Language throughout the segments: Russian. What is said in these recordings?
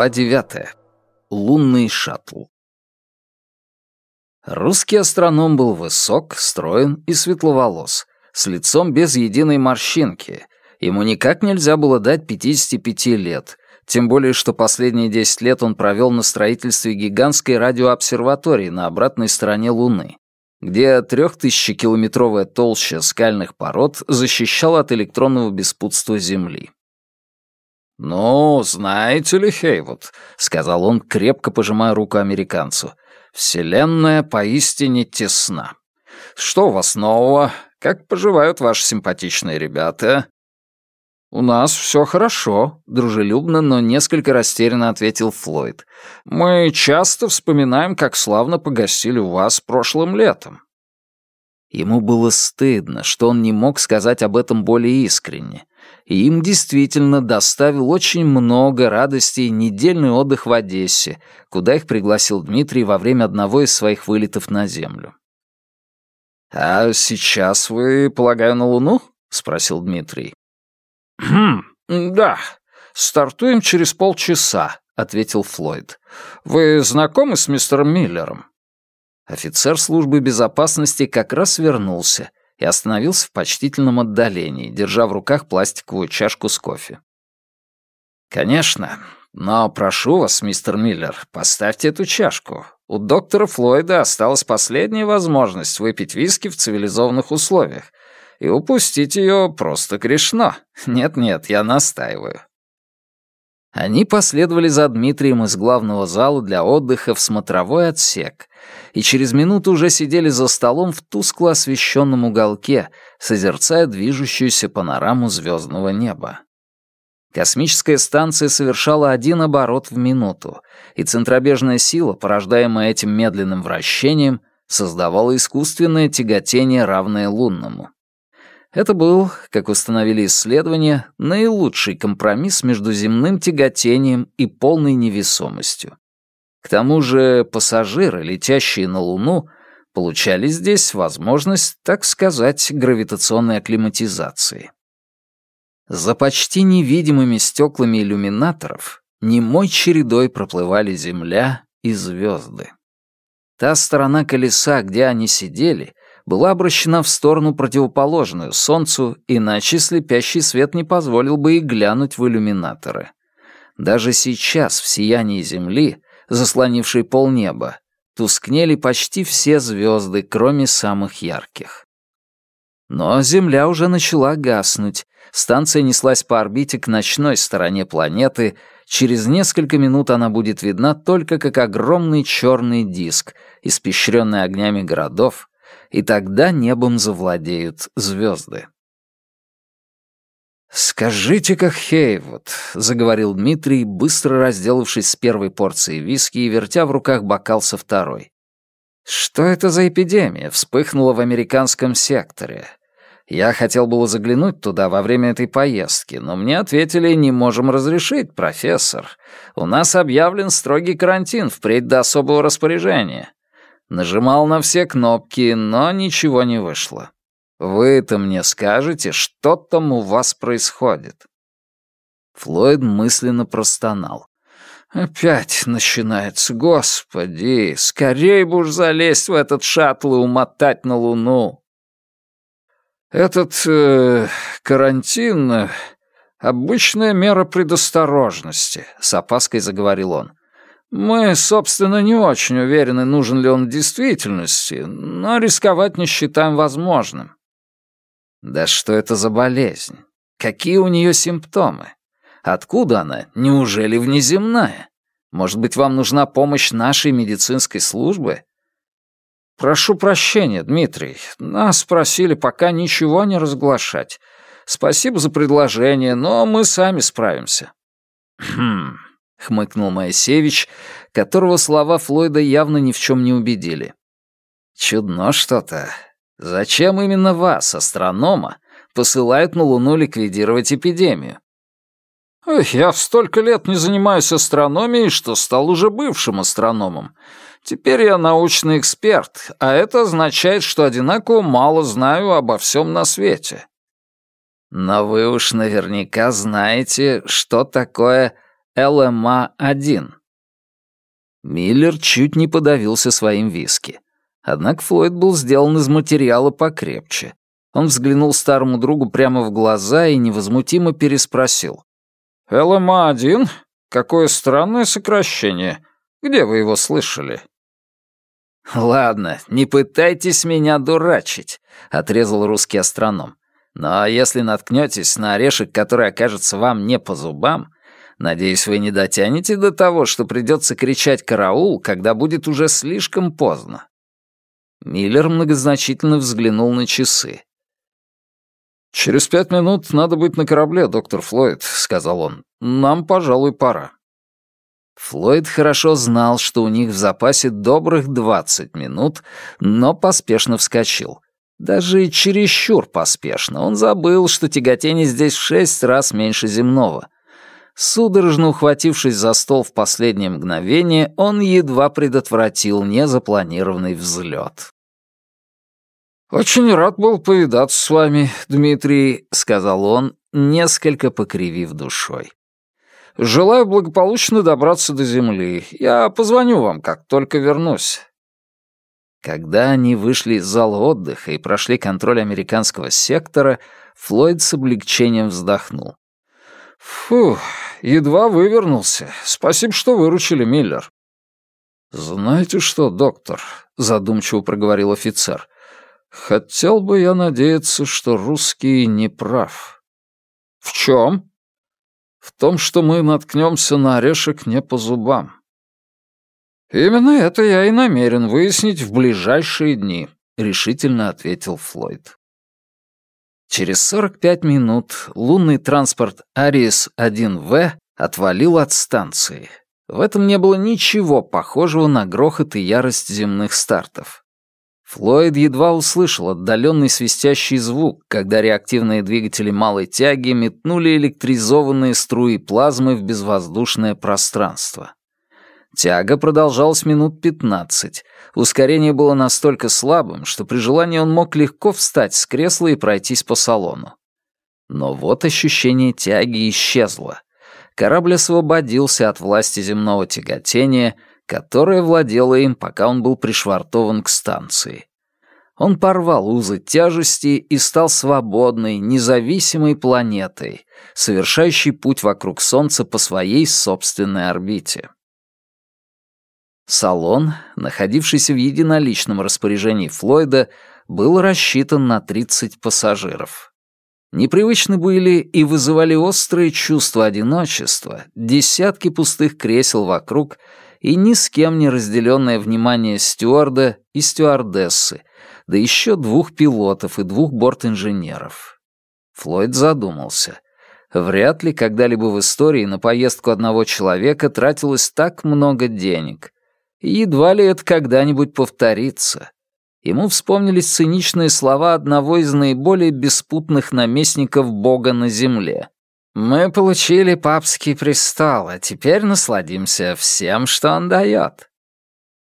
Глава девятая. Лунный шаттл. Русский астроном был высок, строен и светловолос, с лицом без единой морщинки. Ему никак нельзя было дать 55 лет, тем более что последние 10 лет он провел на строительстве гигантской радиообсерватории на обратной стороне Луны, где трехтысячекилометровая толща скальных пород защищала от электронного беспутства Земли. «Ну, знаете ли, Хейвуд», — сказал он, крепко пожимая руку американцу, «вселенная поистине тесна. Что у вас нового? Как поживают ваши симпатичные ребята?» «У нас все хорошо», — дружелюбно, но несколько растерянно ответил Флойд. «Мы часто вспоминаем, как славно погостили у вас прошлым летом». Ему было стыдно, что он не мог сказать об этом более искренне, и им действительно доставил очень много радости недельный отдых в Одессе, куда их пригласил Дмитрий во время одного из своих вылетов на Землю. «А сейчас вы, полагаю, на Луну?» — спросил Дмитрий. «Хм, да. Стартуем через полчаса», — ответил Флойд. «Вы знакомы с мистером Миллером?» Офицер службы безопасности как раз вернулся и остановился в почтительном отдалении, держа в руках пластиковую чашку с кофе. «Конечно, но прошу вас, мистер Миллер, поставьте эту чашку. У доктора Флойда осталась последняя возможность выпить виски в цивилизованных условиях, и упустить ее просто грешно. Нет-нет, я настаиваю». Они последовали за Дмитрием из главного зала для отдыха в смотровой отсек, и через минуту уже сидели за столом в тускло освещенном уголке, созерцая движущуюся панораму звездного неба. Космическая станция совершала один оборот в минуту, и центробежная сила, порождаемая этим медленным вращением, создавала искусственное тяготение, равное лунному. Это был, как установили исследования, наилучший компромисс между земным тяготением и полной невесомостью. К тому же пассажиры, летящие на Луну, получали здесь возможность, так сказать, гравитационной акклиматизации. За почти невидимыми стеклами иллюминаторов немой чередой проплывали Земля и звезды. Та сторона колеса, где они сидели, была обращена в сторону противоположную Солнцу, иначе слепящий свет не позволил бы и глянуть в иллюминаторы. Даже сейчас, в сиянии Земли, заслонившей полнеба, тускнели почти все звезды, кроме самых ярких. Но Земля уже начала гаснуть, станция неслась по орбите к ночной стороне планеты, через несколько минут она будет видна только как огромный черный диск, испещренный огнями городов, и тогда небом завладеют звезды. «Скажите-ка, Хейвуд», — заговорил Дмитрий, быстро разделавшись с первой порцией виски и вертя в руках бокал со второй. «Что это за эпидемия вспыхнула в американском секторе? Я хотел было заглянуть туда во время этой поездки, но мне ответили, не можем разрешить, профессор. У нас объявлен строгий карантин впредь до особого распоряжения. Нажимал на все кнопки, но ничего не вышло. Вы-то мне скажете, что там у вас происходит?» Флойд мысленно простонал. «Опять начинается, господи! Скорей бы уж залезть в этот шаттл и умотать на Луну!» «Этот э, карантин обычная мера предосторожности», — с опаской заговорил он. Мы, собственно, не очень уверены, нужен ли он в действительности, но рисковать не считаем возможным. Да что это за болезнь? Какие у нее симптомы? Откуда она? Неужели внеземная? Может быть, вам нужна помощь нашей медицинской службы? Прошу прощения, Дмитрий. Нас просили пока ничего не разглашать. Спасибо за предложение, но мы сами справимся. Хм, — хмыкнул Моисеевич, которого слова Флойда явно ни в чем не убедили. «Чудно что-то. Зачем именно вас, астронома, посылают на Луну ликвидировать эпидемию?» «Я столько лет не занимаюсь астрономией, что стал уже бывшим астрономом. Теперь я научный эксперт, а это означает, что одинаково мало знаю обо всем на свете». «Но вы уж наверняка знаете, что такое ЛМА-1. Миллер чуть не подавился своим виски. Однако Флойд был сделан из материала покрепче. Он взглянул старому другу прямо в глаза и невозмутимо переспросил. «ЛМА-1? Какое странное сокращение. Где вы его слышали?» «Ладно, не пытайтесь меня дурачить», — отрезал русский астроном. «Но если наткнетесь на орешек, который окажется вам не по зубам, надеюсь, вы не дотянете до того, что придется кричать «караул», когда будет уже слишком поздно». Миллер многозначительно взглянул на часы. «Через пять минут надо быть на корабле, доктор Флойд», — сказал он. «Нам, пожалуй, пора». Флойд хорошо знал, что у них в запасе добрых двадцать минут, но поспешно вскочил. Даже чересчур поспешно. Он забыл, что тяготение здесь в шесть раз меньше земного. Судорожно ухватившись за стол в последнее мгновение, он едва предотвратил незапланированный взлет. «Очень рад был повидаться с вами, Дмитрий», — сказал он, несколько покривив душой. Желаю благополучно добраться до земли. Я позвоню вам, как только вернусь». Когда они вышли из зала отдыха и прошли контроль американского сектора, Флойд с облегчением вздохнул. «Фу, едва вывернулся. Спасибо, что выручили, Миллер». «Знаете что, доктор?» — задумчиво проговорил офицер. «Хотел бы я надеяться, что русский не прав». «В чем?» в том, что мы наткнемся на орешек не по зубам. «Именно это я и намерен выяснить в ближайшие дни», — решительно ответил Флойд. Через 45 минут лунный транспорт «Ариес-1В» отвалил от станции. В этом не было ничего похожего на грохот и ярость земных стартов. Флойд едва услышал отдаленный свистящий звук, когда реактивные двигатели малой тяги метнули электризованные струи плазмы в безвоздушное пространство. Тяга продолжалась минут пятнадцать. Ускорение было настолько слабым, что при желании он мог легко встать с кресла и пройтись по салону. Но вот ощущение тяги исчезло. Корабль освободился от власти земного тяготения — которая владела им, пока он был пришвартован к станции. Он порвал узы тяжести и стал свободной, независимой планетой, совершающей путь вокруг Солнца по своей собственной орбите. Салон, находившийся в единоличном распоряжении Флойда, был рассчитан на 30 пассажиров. Непривычны были и вызывали острое чувство одиночества, десятки пустых кресел вокруг и ни с кем не разделенное внимание стюарда и стюардессы, да еще двух пилотов и двух бортинженеров. Флойд задумался. Вряд ли когда-либо в истории на поездку одного человека тратилось так много денег. Едва ли это когда-нибудь повторится. Ему вспомнились циничные слова одного из наиболее беспутных наместников Бога на земле. Мы получили папский престол, а теперь насладимся всем, что он дает.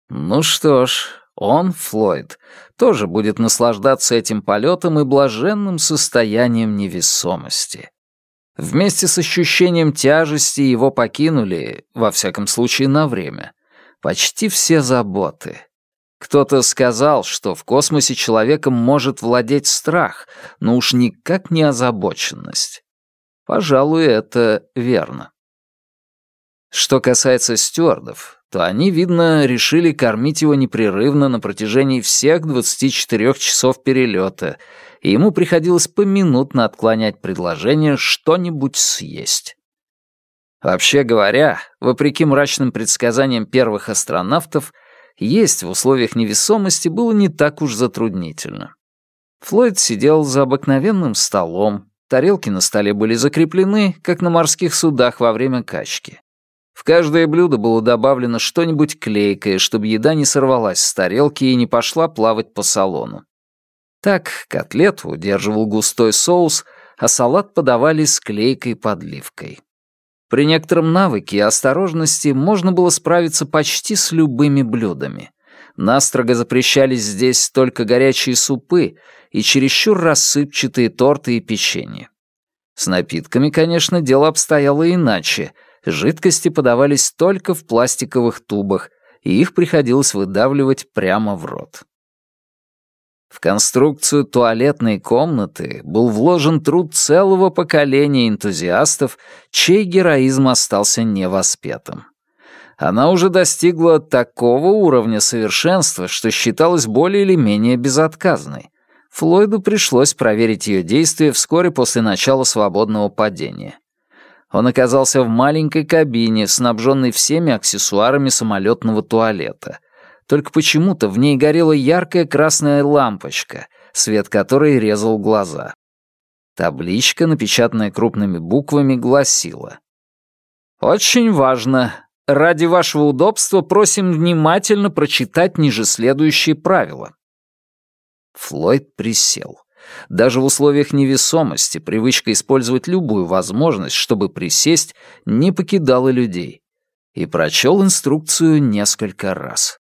Ну что ж, он, Флойд, тоже будет наслаждаться этим полетом и блаженным состоянием невесомости. Вместе с ощущением тяжести его покинули, во всяком случае на время, почти все заботы. Кто-то сказал, что в космосе человеком может владеть страх, но уж никак не озабоченность. Пожалуй, это верно. Что касается стюардов, то они, видно, решили кормить его непрерывно на протяжении всех 24 часов перелета, и ему приходилось поминутно отклонять предложение что-нибудь съесть. Вообще говоря, вопреки мрачным предсказаниям первых астронавтов, есть в условиях невесомости было не так уж затруднительно. Флойд сидел за обыкновенным столом, Тарелки на столе были закреплены, как на морских судах во время качки. В каждое блюдо было добавлено что-нибудь клейкое, чтобы еда не сорвалась с тарелки и не пошла плавать по салону. Так котлету удерживал густой соус, а салат подавали с клейкой подливкой. При некотором навыке и осторожности можно было справиться почти с любыми блюдами. Настрого запрещались здесь только горячие супы и чересчур рассыпчатые торты и печенье. С напитками, конечно, дело обстояло иначе. Жидкости подавались только в пластиковых тубах, и их приходилось выдавливать прямо в рот. В конструкцию туалетной комнаты был вложен труд целого поколения энтузиастов, чей героизм остался невоспетым. Она уже достигла такого уровня совершенства, что считалась более или менее безотказной. Флойду пришлось проверить ее действие вскоре после начала свободного падения. Он оказался в маленькой кабине, снабженной всеми аксессуарами самолетного туалета — только почему-то в ней горела яркая красная лампочка, свет которой резал глаза. Табличка, напечатанная крупными буквами, гласила «Очень важно. Ради вашего удобства просим внимательно прочитать ниже следующие правила». Флойд присел. Даже в условиях невесомости привычка использовать любую возможность, чтобы присесть, не покидала людей. И прочел инструкцию несколько раз.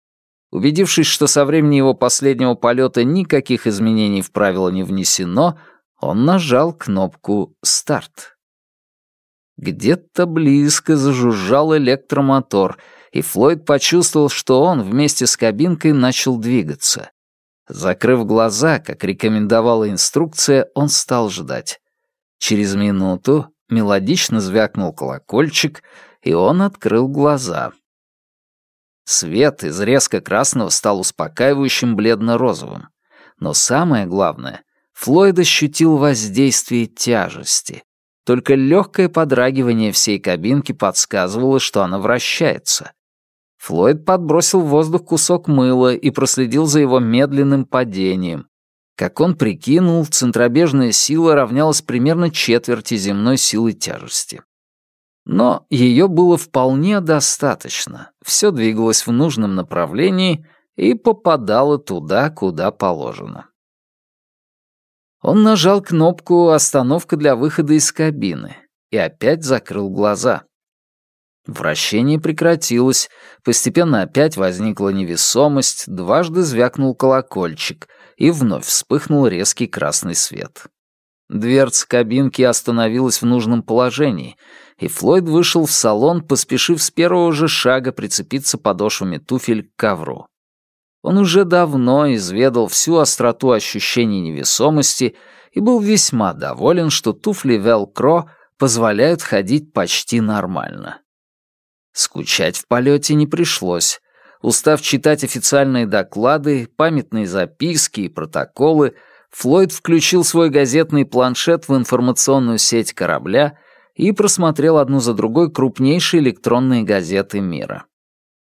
Убедившись, что со времени его последнего полета никаких изменений в правила не внесено, он нажал кнопку «Старт». Где-то близко зажужжал электромотор, и Флойд почувствовал, что он вместе с кабинкой начал двигаться. Закрыв глаза, как рекомендовала инструкция, он стал ждать. Через минуту мелодично звякнул колокольчик, и он открыл глаза. Свет из резко красного стал успокаивающим бледно-розовым. Но самое главное, Флойд ощутил воздействие тяжести. Только легкое подрагивание всей кабинки подсказывало, что она вращается. Флойд подбросил в воздух кусок мыла и проследил за его медленным падением. Как он прикинул, центробежная сила равнялась примерно четверти земной силы тяжести. Но ее было вполне достаточно. Все двигалось в нужном направлении и попадало туда, куда положено. Он нажал кнопку «Остановка для выхода из кабины» и опять закрыл глаза. Вращение прекратилось, постепенно опять возникла невесомость, дважды звякнул колокольчик, и вновь вспыхнул резкий красный свет. Дверца кабинки остановилась в нужном положении, и Флойд вышел в салон, поспешив с первого же шага прицепиться подошвами туфель к ковру. Он уже давно изведал всю остроту ощущений невесомости и был весьма доволен, что туфли Велкро позволяют ходить почти нормально. Скучать в полете не пришлось. Устав читать официальные доклады, памятные записки и протоколы, Флойд включил свой газетный планшет в информационную сеть корабля и просмотрел одну за другой крупнейшие электронные газеты мира.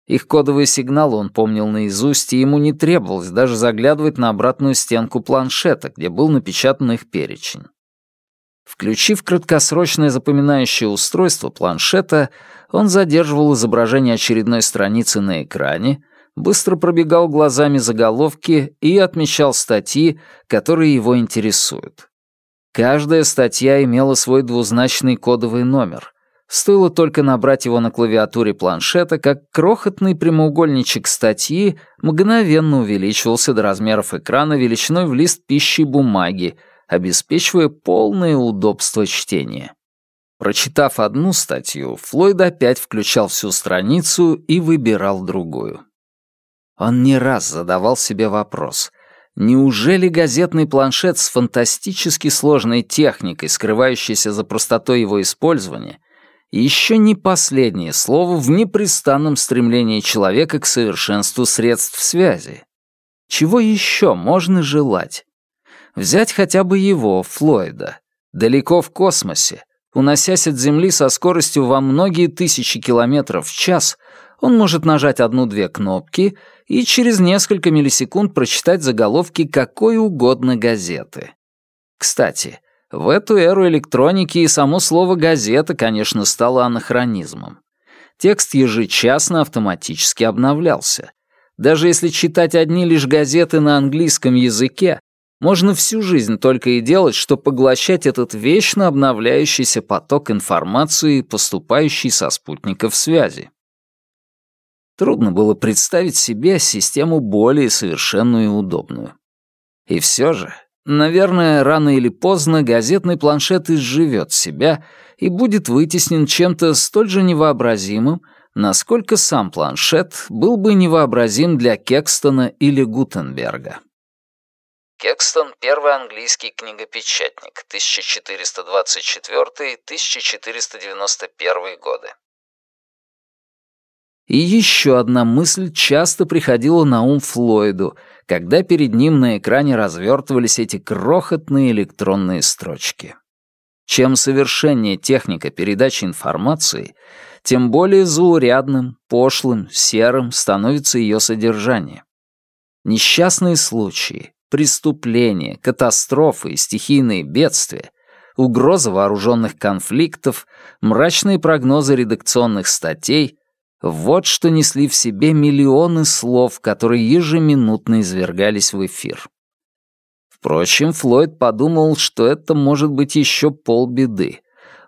Их кодовый сигнал он помнил наизусть, и ему не требовалось даже заглядывать на обратную стенку планшета, где был напечатан их перечень. Включив краткосрочное запоминающее устройство планшета, он задерживал изображение очередной страницы на экране, быстро пробегал глазами заголовки и отмечал статьи, которые его интересуют. Каждая статья имела свой двузначный кодовый номер. Стоило только набрать его на клавиатуре планшета, как крохотный прямоугольничек статьи мгновенно увеличивался до размеров экрана величиной в лист пищи бумаги, обеспечивая полное удобство чтения. Прочитав одну статью, Флойд опять включал всю страницу и выбирал другую. Он не раз задавал себе вопрос, неужели газетный планшет с фантастически сложной техникой, скрывающейся за простотой его использования, еще не последнее слово в непрестанном стремлении человека к совершенству средств связи? Чего еще можно желать? Взять хотя бы его, Флойда, далеко в космосе, уносясь от Земли со скоростью во многие тысячи километров в час, он может нажать одну-две кнопки и через несколько миллисекунд прочитать заголовки какой угодно газеты. Кстати, в эту эру электроники и само слово «газета», конечно, стало анахронизмом. Текст ежечасно автоматически обновлялся. Даже если читать одни лишь газеты на английском языке, можно всю жизнь только и делать, что поглощать этот вечно обновляющийся поток информации, поступающий со спутников связи. Трудно было представить себе систему более совершенную и удобную. И все же, Наверное, рано или поздно газетный планшет изживет себя и будет вытеснен чем-то столь же невообразимым, насколько сам планшет был бы невообразим для Кекстона или Гутенберга. Кекстон — первый английский книгопечатник, 1424-1491 годы. И еще одна мысль часто приходила на ум Флойду, когда перед ним на экране развертывались эти крохотные электронные строчки. Чем совершеннее техника передачи информации, тем более заурядным, пошлым, серым становится ее содержание. Несчастные случаи, преступления, катастрофы и стихийные бедствия, угроза вооруженных конфликтов, мрачные прогнозы редакционных статей — вот что несли в себе миллионы слов, которые ежеминутно извергались в эфир. Впрочем, Флойд подумал, что это может быть еще полбеды.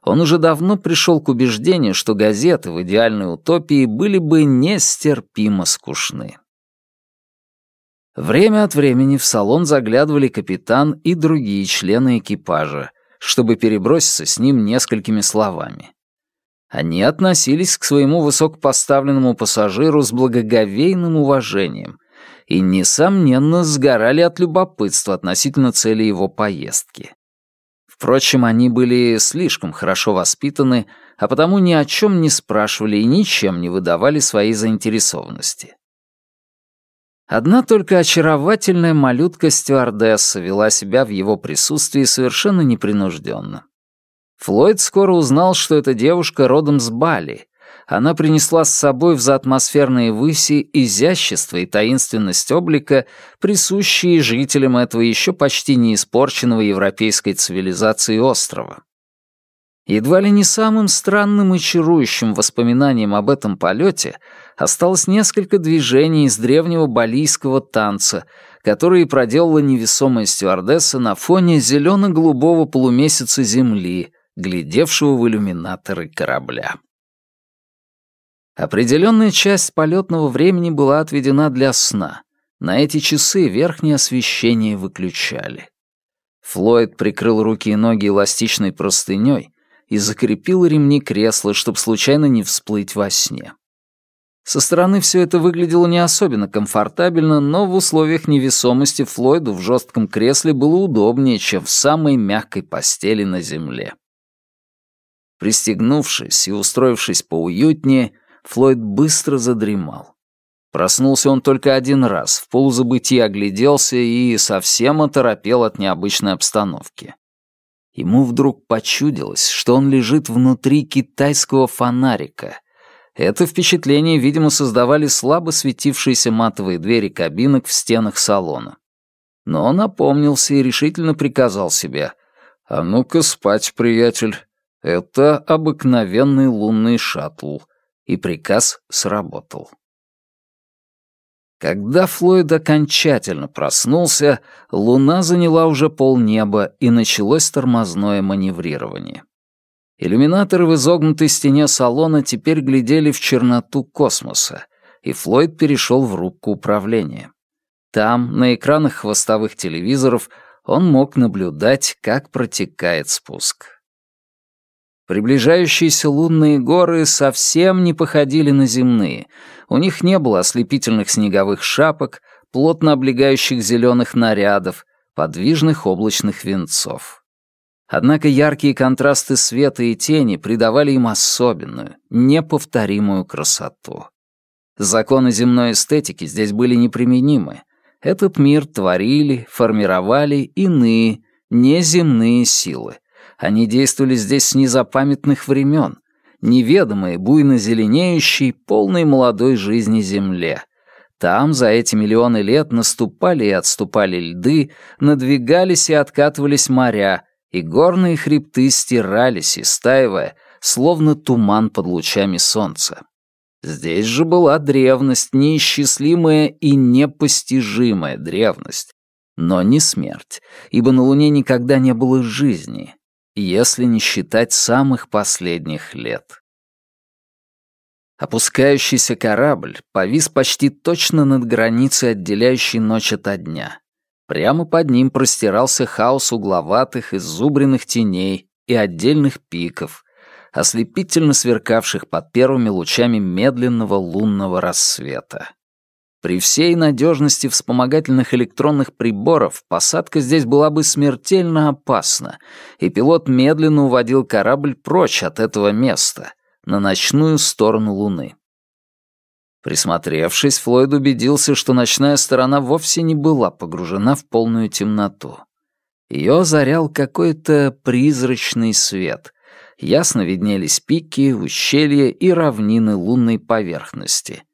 Он уже давно пришел к убеждению, что газеты в идеальной утопии были бы нестерпимо скучны. Время от времени в салон заглядывали капитан и другие члены экипажа, чтобы переброситься с ним несколькими словами. Они относились к своему высокопоставленному пассажиру с благоговейным уважением и, несомненно, сгорали от любопытства относительно цели его поездки. Впрочем, они были слишком хорошо воспитаны, а потому ни о чем не спрашивали и ничем не выдавали своей заинтересованности. Одна только очаровательная малютка-стюардесса вела себя в его присутствии совершенно непринужденно. Флойд скоро узнал, что эта девушка родом с Бали. Она принесла с собой в заатмосферные выси изящество и таинственность облика, присущие жителям этого еще почти не испорченного европейской цивилизации острова. Едва ли не самым странным и чарующим воспоминанием об этом полете осталось несколько движений из древнего балийского танца, которые проделала невесомая стюардесса на фоне зелено-голубого полумесяца Земли, глядевшего в иллюминаторы корабля. Определенная часть полетного времени была отведена для сна. На эти часы верхнее освещение выключали. Флойд прикрыл руки и ноги эластичной простыней и закрепил ремни кресла, чтобы случайно не всплыть во сне. Со стороны все это выглядело не особенно комфортабельно, но в условиях невесомости Флойду в жестком кресле было удобнее, чем в самой мягкой постели на земле. Пристегнувшись и устроившись поуютнее, Флойд быстро задремал. Проснулся он только один раз, в полузабытии огляделся и совсем оторопел от необычной обстановки. Ему вдруг почудилось, что он лежит внутри китайского фонарика. Это впечатление, видимо, создавали слабо светившиеся матовые двери кабинок в стенах салона. Но он опомнился и решительно приказал себе «А ну-ка спать, приятель, это обыкновенный лунный шаттл». И приказ сработал. Когда Флойд окончательно проснулся, луна заняла уже полнеба, и началось тормозное маневрирование. Иллюминаторы в изогнутой стене салона теперь глядели в черноту космоса, и Флойд перешел в рубку управления. Там, на экранах хвостовых телевизоров, он мог наблюдать, как протекает спуск. Приближающиеся лунные горы совсем не походили на земные. У них не было ослепительных снеговых шапок, плотно облегающих зеленых нарядов, подвижных облачных венцов. Однако яркие контрасты света и тени придавали им особенную, неповторимую красоту. Законы земной эстетики здесь были неприменимы. Этот мир творили, формировали иные, неземные силы — они действовали здесь с незапамятных времен, неведомые, буйно зеленеющей, полной молодой жизни земле. Там за эти миллионы лет наступали и отступали льды, надвигались и откатывались моря, и горные хребты стирались, истаивая, словно туман под лучами солнца. Здесь же была древность, неисчислимая и непостижимая древность, но не смерть, ибо на Луне никогда не было жизни, если не считать самых последних лет. Опускающийся корабль повис почти точно над границей, отделяющей ночь ото дня. Прямо под ним простирался хаос угловатых, иззубренных теней и отдельных пиков, ослепительно сверкавших под первыми лучами медленного лунного рассвета. При всей надежности вспомогательных электронных приборов посадка здесь была бы смертельно опасна, и пилот медленно уводил корабль прочь от этого места, на ночную сторону Луны. Присмотревшись, Флойд убедился, что ночная сторона вовсе не была погружена в полную темноту. Ее озарял какой-то призрачный свет. Ясно виднелись пики, ущелья и равнины лунной поверхности —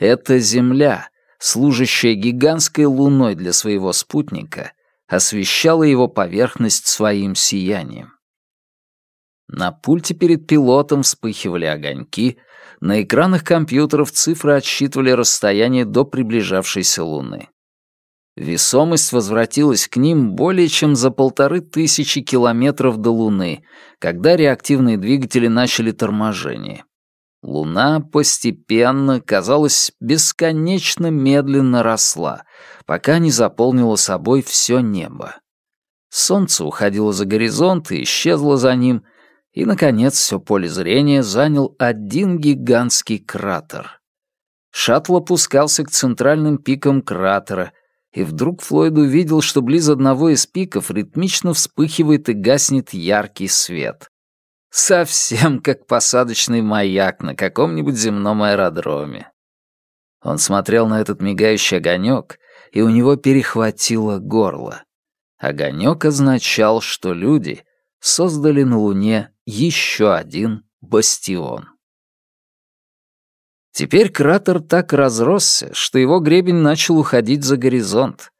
эта Земля, служащая гигантской луной для своего спутника, освещала его поверхность своим сиянием. На пульте перед пилотом вспыхивали огоньки, на экранах компьютеров цифры отсчитывали расстояние до приближавшейся Луны. Весомость возвратилась к ним более чем за полторы тысячи километров до Луны, когда реактивные двигатели начали торможение. Луна постепенно, казалось, бесконечно медленно росла, пока не заполнила собой все небо. Солнце уходило за горизонт и исчезло за ним, и, наконец, все поле зрения занял один гигантский кратер. Шаттл опускался к центральным пикам кратера, и вдруг Флойд увидел, что близ одного из пиков ритмично вспыхивает и гаснет яркий свет. Совсем как посадочный маяк на каком-нибудь земном аэродроме. Он смотрел на этот мигающий огонек, и у него перехватило горло. Огонек означал, что люди создали на Луне еще один бастион. Теперь кратер так разросся, что его гребень начал уходить за горизонт.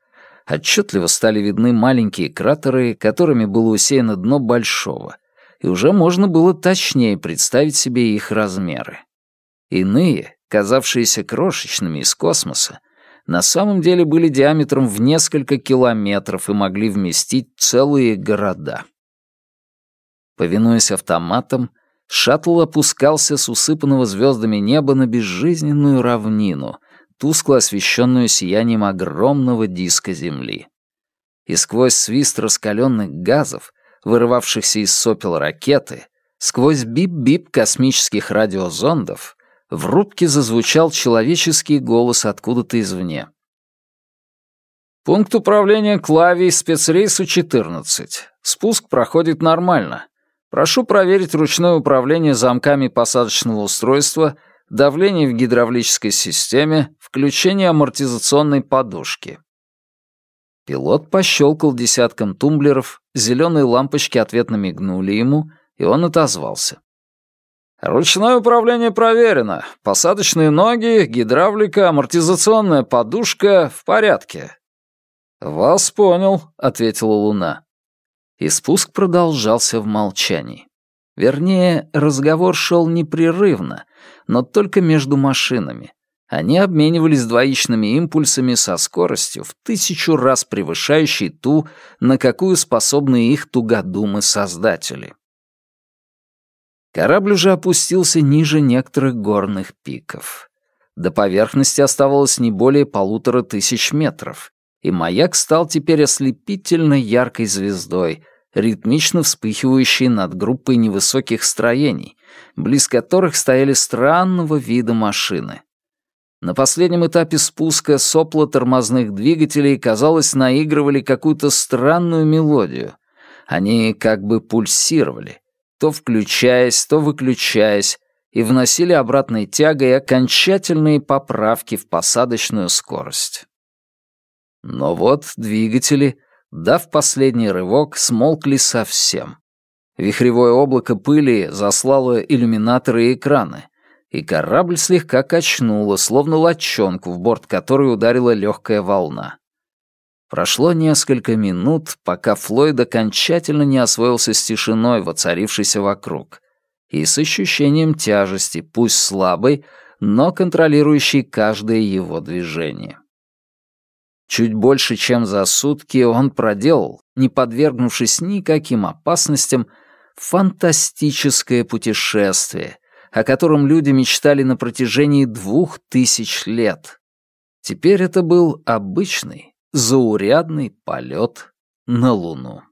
Отчетливо стали видны маленькие кратеры, которыми было усеяно дно большого, и уже можно было точнее представить себе их размеры. Иные, казавшиеся крошечными из космоса, на самом деле были диаметром в несколько километров и могли вместить целые города. Повинуясь автоматам, шаттл опускался с усыпанного звездами неба на безжизненную равнину, тускло освещенную сиянием огромного диска Земли. И сквозь свист раскаленных газов вырывавшихся из сопел ракеты, сквозь бип-бип космических радиозондов, в рубке зазвучал человеческий голос откуда-то извне. «Пункт управления Клавий спецрейсу 14. Спуск проходит нормально. Прошу проверить ручное управление замками посадочного устройства, давление в гидравлической системе, включение амортизационной подушки. Пилот пощелкал десятком тумблеров, зеленые лампочки ответно мигнули ему, и он отозвался. «Ручное управление проверено. Посадочные ноги, гидравлика, амортизационная подушка в порядке». «Вас понял», — ответила Луна. И спуск продолжался в молчании. Вернее, разговор шел непрерывно, но только между машинами. Они обменивались двоичными импульсами со скоростью в тысячу раз превышающей ту, на какую способны их тугодумы-создатели. Корабль уже опустился ниже некоторых горных пиков. До поверхности оставалось не более полутора тысяч метров, и маяк стал теперь ослепительно яркой звездой, ритмично вспыхивающей над группой невысоких строений, близ которых стояли странного вида машины — на последнем этапе спуска сопла тормозных двигателей, казалось, наигрывали какую-то странную мелодию. Они как бы пульсировали, то включаясь, то выключаясь, и вносили обратной тягой окончательные поправки в посадочную скорость. Но вот двигатели, дав последний рывок, смолкли совсем. Вихревое облако пыли заслало иллюминаторы и экраны и корабль слегка качнуло, словно лодчонку, в борт которой ударила легкая волна. Прошло несколько минут, пока Флойд окончательно не освоился с тишиной, воцарившейся вокруг, и с ощущением тяжести, пусть слабой, но контролирующей каждое его движение. Чуть больше, чем за сутки, он проделал, не подвергнувшись никаким опасностям, фантастическое путешествие, о котором люди мечтали на протяжении двух тысяч лет. Теперь это был обычный, заурядный полет на Луну.